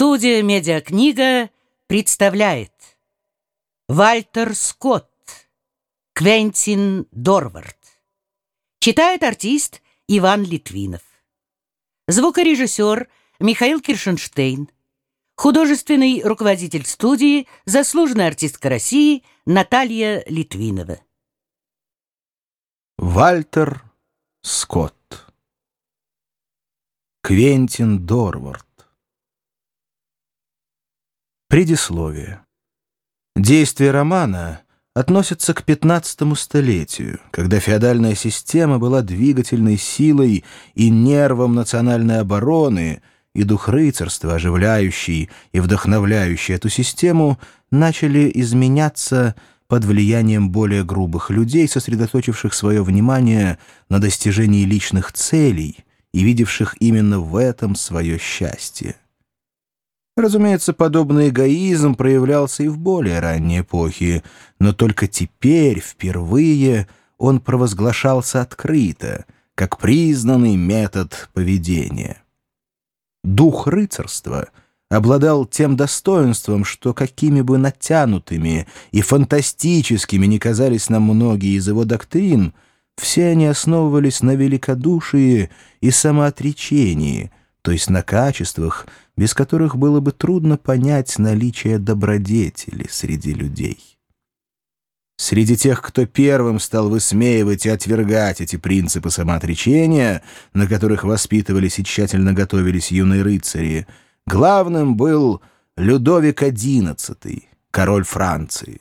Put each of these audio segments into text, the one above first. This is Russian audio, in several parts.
Студия «Медиакнига» представляет Вальтер Скотт Квентин Дорвард. Читает артист Иван Литвинов. Звукорежиссер Михаил Киршенштейн. Художественный руководитель студии Заслуженная артистка России Наталья Литвинова. Вальтер Скотт. Квентин Дорвард Предисловие. Действие романа относится к 15 столетию, когда феодальная система была двигательной силой и нервом национальной обороны, и дух рыцарства, оживляющий и вдохновляющий эту систему, начали изменяться под влиянием более грубых людей, сосредоточивших свое внимание на достижении личных целей и видевших именно в этом свое счастье. Разумеется, подобный эгоизм проявлялся и в более ранней эпохе, но только теперь, впервые, он провозглашался открыто, как признанный метод поведения. Дух рыцарства обладал тем достоинством, что какими бы натянутыми и фантастическими ни казались нам многие из его доктрин, все они основывались на великодушии и самоотречении, то есть на качествах, без которых было бы трудно понять наличие добродетели среди людей. Среди тех, кто первым стал высмеивать и отвергать эти принципы самоотречения, на которых воспитывались и тщательно готовились юные рыцари, главным был Людовик XI, король Франции.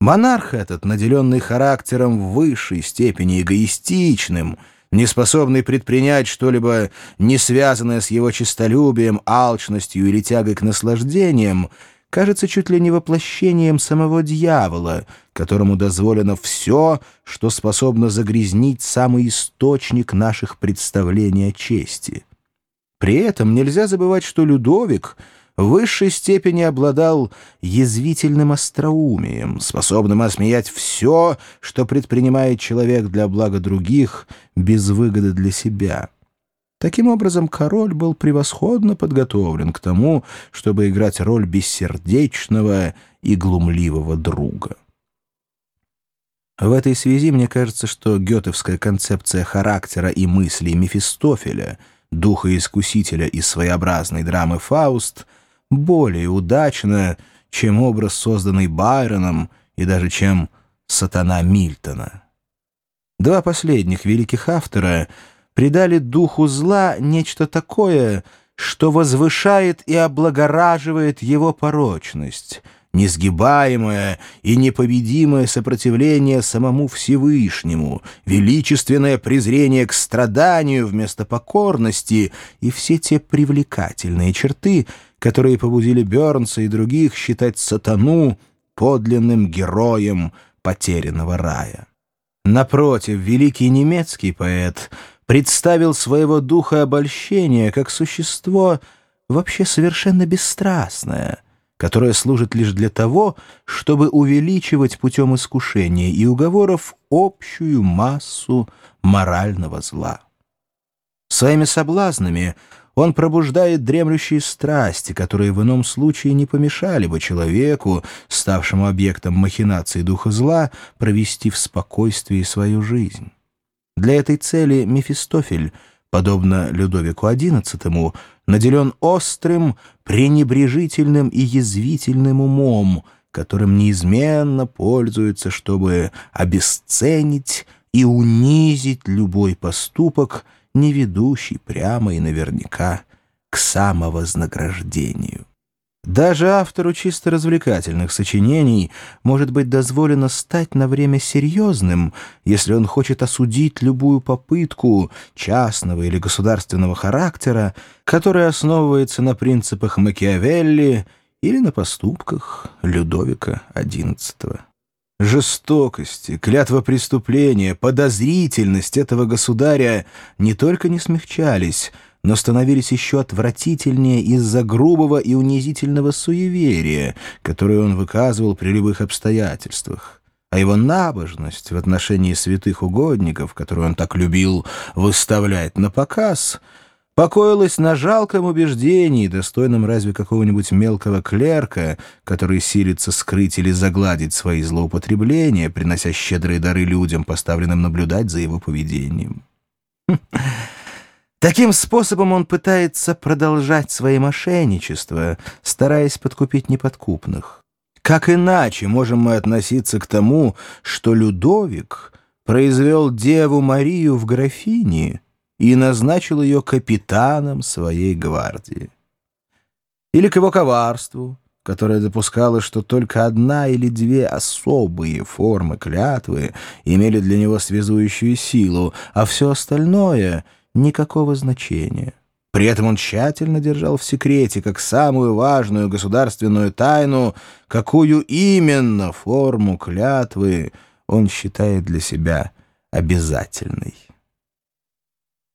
Монарх этот, наделенный характером в высшей степени эгоистичным — неспособный предпринять что-либо не связанное с его честолюбием, алчностью или тягой к наслаждениям, кажется чуть ли не воплощением самого дьявола, которому дозволено все, что способно загрязнить самый источник наших представлений о чести. При этом нельзя забывать, что Людовик — в высшей степени обладал язвительным остроумием, способным осмеять все, что предпринимает человек для блага других, без выгоды для себя. Таким образом, король был превосходно подготовлен к тому, чтобы играть роль бессердечного и глумливого друга. В этой связи мне кажется, что гетовская концепция характера и мыслей Мефистофеля, духа искусителя из своеобразной драмы «Фауст» более удачно, чем образ, созданный Байроном и даже чем «Сатана Мильтона». Два последних великих автора придали духу зла нечто такое, что возвышает и облагораживает его порочность — несгибаемое и непобедимое сопротивление самому Всевышнему, величественное презрение к страданию вместо покорности и все те привлекательные черты, которые побудили Бернса и других считать сатану подлинным героем потерянного рая. Напротив, великий немецкий поэт представил своего духа обольщения как существо вообще совершенно бесстрастное — которая служит лишь для того, чтобы увеличивать путем искушения и уговоров общую массу морального зла. Своими соблазнами он пробуждает дремлющие страсти, которые в ином случае не помешали бы человеку, ставшему объектом махинации духа зла, провести в спокойствии свою жизнь. Для этой цели Мефистофель, подобно Людовику XI, наделен острым, пренебрежительным и язвительным умом, которым неизменно пользуется, чтобы обесценить и унизить любой поступок, не ведущий прямо и наверняка к самовознаграждению. Даже автору чисто развлекательных сочинений может быть дозволено стать на время серьезным, если он хочет осудить любую попытку частного или государственного характера, которая основывается на принципах Макиавелли или на поступках Людовика XI. Жестокости, клятва преступления, подозрительность этого государя не только не смягчались — но становились еще отвратительнее из-за грубого и унизительного суеверия, которое он выказывал при любых обстоятельствах. А его набожность в отношении святых угодников, которую он так любил выставлять на показ, покоилась на жалком убеждении, достойном разве какого-нибудь мелкого клерка, который силится скрыть или загладить свои злоупотребления, принося щедрые дары людям, поставленным наблюдать за его поведением. Таким способом он пытается продолжать свои мошенничества, стараясь подкупить неподкупных. Как иначе можем мы относиться к тому, что Людовик произвел Деву Марию в графине и назначил ее капитаном своей гвардии? Или к его коварству, которое допускало, что только одна или две особые формы клятвы имели для него связующую силу, а все остальное — никакого значения? При этом он тщательно держал в секрете как самую важную государственную тайну, какую именно форму клятвы он считает для себя обязательной.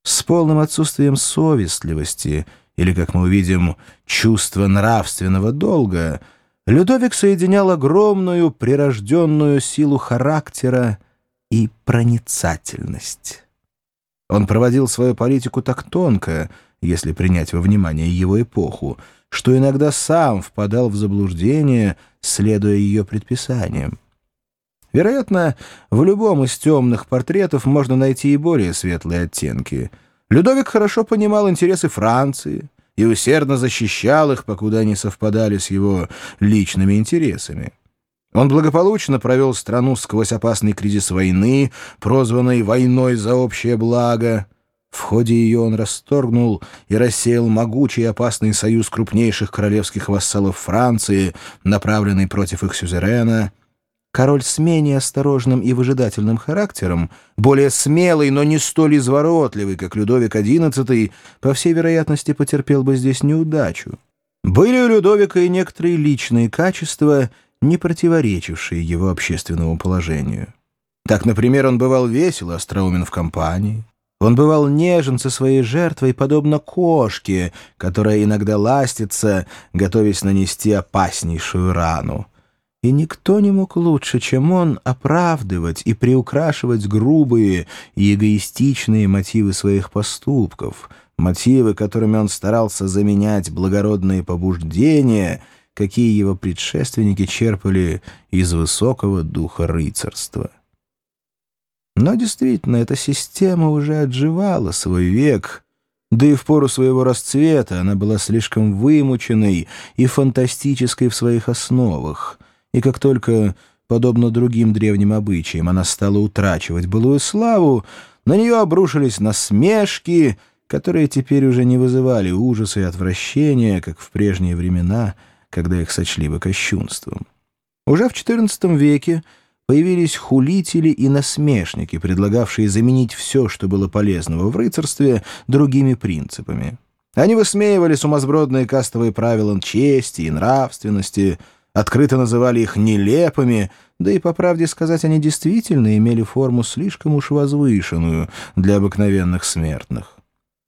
С полным отсутствием совестливости, или, как мы увидим, чувства нравственного долга, Людовик соединял огромную прирожденную силу характера и проницательность. Он проводил свою политику так тонко, если принять во внимание его эпоху, что иногда сам впадал в заблуждение, следуя ее предписаниям. Вероятно, в любом из темных портретов можно найти и более светлые оттенки. Людовик хорошо понимал интересы Франции и усердно защищал их, покуда они совпадали с его личными интересами. Он благополучно провел страну сквозь опасный кризис войны, прозванный «войной за общее благо», в ходе ее он расторгнул и рассеял могучий и опасный союз крупнейших королевских вассалов Франции, направленный против их сюзерена. Король с менее осторожным и выжидательным характером, более смелый, но не столь изворотливый, как Людовик XI, по всей вероятности потерпел бы здесь неудачу. Были у Людовика и некоторые личные качества, не противоречившие его общественному положению. Так, например, он бывал весел и остроумен в компании, он бывал нежен со своей жертвой, подобно кошке, которая иногда ластится, готовясь нанести опаснейшую рану. И никто не мог лучше, чем он, оправдывать и приукрашивать грубые и эгоистичные мотивы своих поступков, мотивы, которыми он старался заменять благородные побуждения, какие его предшественники черпали из высокого духа рыцарства. Но действительно, эта система уже отживала свой век, да и в пору своего расцвета она была слишком вымученной и фантастической в своих основах, и как только, подобно другим древним обычаям, она стала утрачивать былую славу, на нее обрушились насмешки, которые теперь уже не вызывали ужаса и отвращения, как в прежние времена, когда их сочли бы кощунством. Уже в XIV веке появились хулители и насмешники, предлагавшие заменить все, что было полезного в рыцарстве, другими принципами. Они высмеивали сумасбродные кастовые правила чести и нравственности, открыто называли их нелепыми, да и, по правде сказать, они действительно имели форму слишком уж возвышенную для обыкновенных смертных.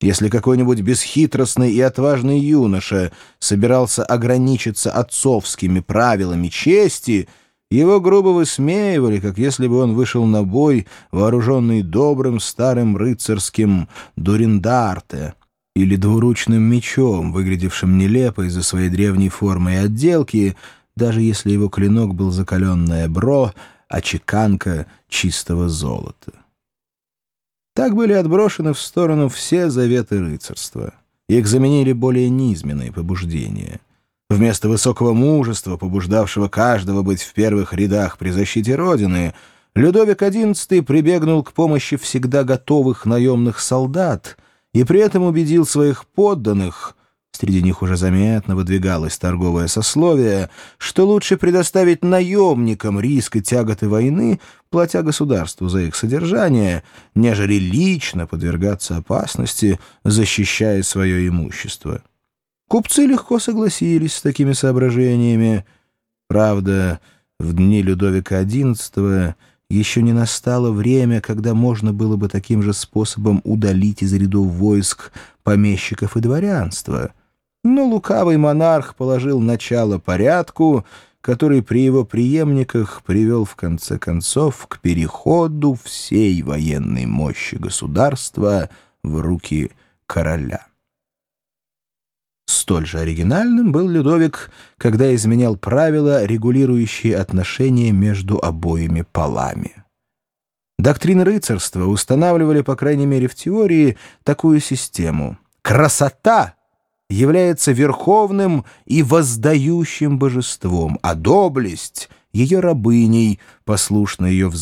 Если какой-нибудь бесхитростный и отважный юноша собирался ограничиться отцовскими правилами чести — его грубо высмеивали, как если бы он вышел на бой, вооруженный добрым старым рыцарским дуриндарте или двуручным мечом, выглядевшим нелепо из-за своей древней формы и отделки, даже если его клинок был закаленное бро, а чеканка чистого золота. Так были отброшены в сторону все заветы рыцарства. Их заменили более низменные побуждения — Вместо высокого мужества, побуждавшего каждого быть в первых рядах при защите Родины, Людовик XI прибегнул к помощи всегда готовых наемных солдат и при этом убедил своих подданных, среди них уже заметно выдвигалось торговое сословие, что лучше предоставить наемникам риск и тяготы войны, платя государству за их содержание, нежели лично подвергаться опасности, защищая свое имущество. Купцы легко согласились с такими соображениями. Правда, в дни Людовика XI еще не настало время, когда можно было бы таким же способом удалить из рядов войск помещиков и дворянства. Но лукавый монарх положил начало порядку, который при его преемниках привел в конце концов к переходу всей военной мощи государства в руки короля. Столь же оригинальным был Людовик, когда изменял правила, регулирующие отношения между обоими полами. Доктрины рыцарства устанавливали, по крайней мере в теории, такую систему. Красота является верховным и воздающим божеством, а доблесть — ее рабыней, послушной ее взгляду.